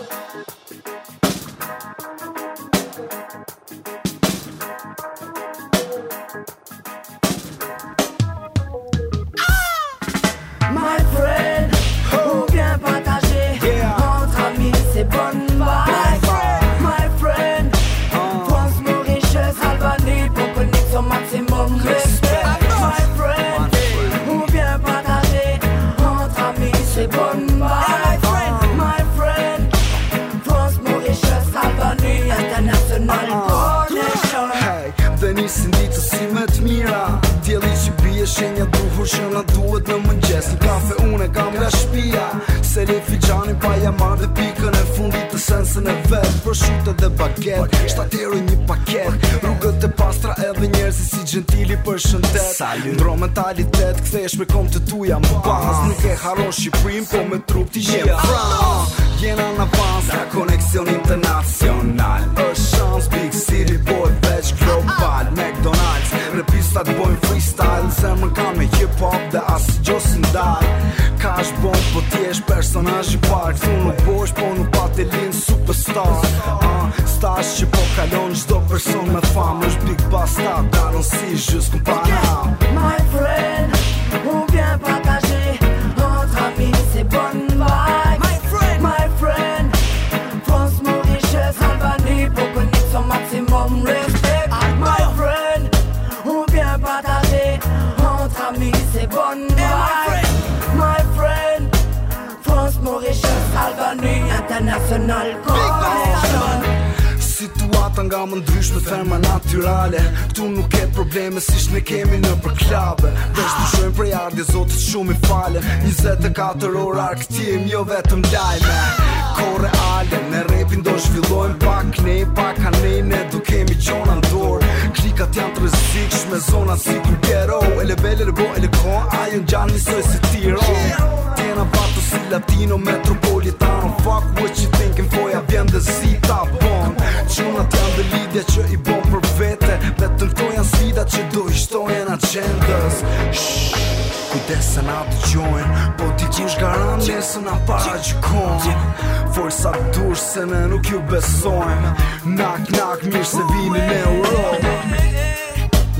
My friend, ou bien partager Entre amis c'est bon My friend, France nous richeuse Albanie pour connaître son maximum respect My friend, ou bien partager Entre amis c'est bonne nisi një të si me të mira Djeli që bje shenja duhur që në duhet në mëngjes Në kafe une kam nga shpia Se rrit fijanin pa jamar dhe pikën e fundit të sensën e vetë Për shute dhe baget, shtatero një paket Rrugët e pastra edhe njerësi si gentili për shëndet dro mentalitet, kthesh me kom të tuja më pas Nuk e haron Shqiprim, po me trup t'i gjem pra, Jena në pas, nga koneksion internacional sa të bojnë freestyle Se më ka me hip hop dhe asë gjosin dal Ka është bon, po ti është personaj i park Thu në bosh, po në pa linë superstar uh, Stas që po kalon qdo person me fam është big bastard Darën si gjusë këm pa na se n'alkohol Situata nga më ndryshme, ferma naturale Këtu nuk ke probleme, si shme kemi në përklabe klabe Dhe shtu shojmë prej ardje, zotit shumë i falë 24 ora, këtim jo vetëm lajme Kore ale, në repin do shvillojnë pak Ne pak anej, ne du kemi qona në Klikat janë të rezikshme, zona si ku gero Ele bele, rebo, ele kon, ajon gjanë njësoj si tiro Tjena vato si latino, metropolitano Fuck what you do vjen dhe si ta bon Quna janë dhe lidja që i bon për vete Me të nëto janë sida që do i shtojen a qendës se na të gjojnë Po ti gjinsh garanë Njësë na para gjukonë Forë sa dushë se me nuk ju besojnë Nak, nak, mirë se vini me urojnë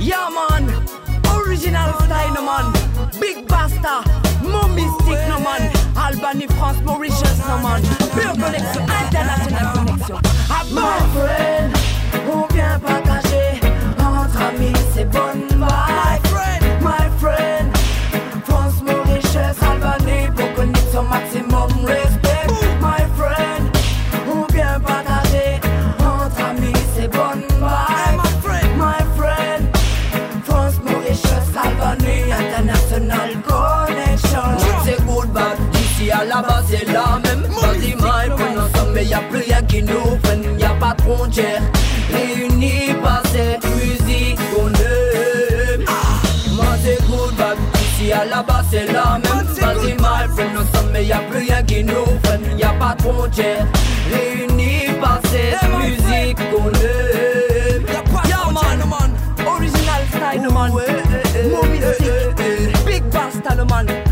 Ja man, original style në man Big Basta, mo mystic në man Albani, France, Mauritius në man man Pure connexion, internationale connexion. À ah, My friend, on vient partager entre amis c'est bonne vibes. My friend, France, Mauritius, Albanie, pour connexion maximum respect. My friend, on vient partager entre amis c'est bonne vibes. My friend, France, Mauritius, Albanie, international connection. C'est good, bad, d'ici, à la base, c'est la même plus rien qui nous prenne, y'a pas de frontières. Réunis par cette musique qu'on aime. Ah, moi c'est good vibe, ici à la base c'est la même. Vas-y my friend, nous sommes, mais y'a plus rien qui nous prenne, y'a pas de frontières. Réunis par cette musique qu'on aime. Y'a pas de man, original style man, movie sick, big bastard man.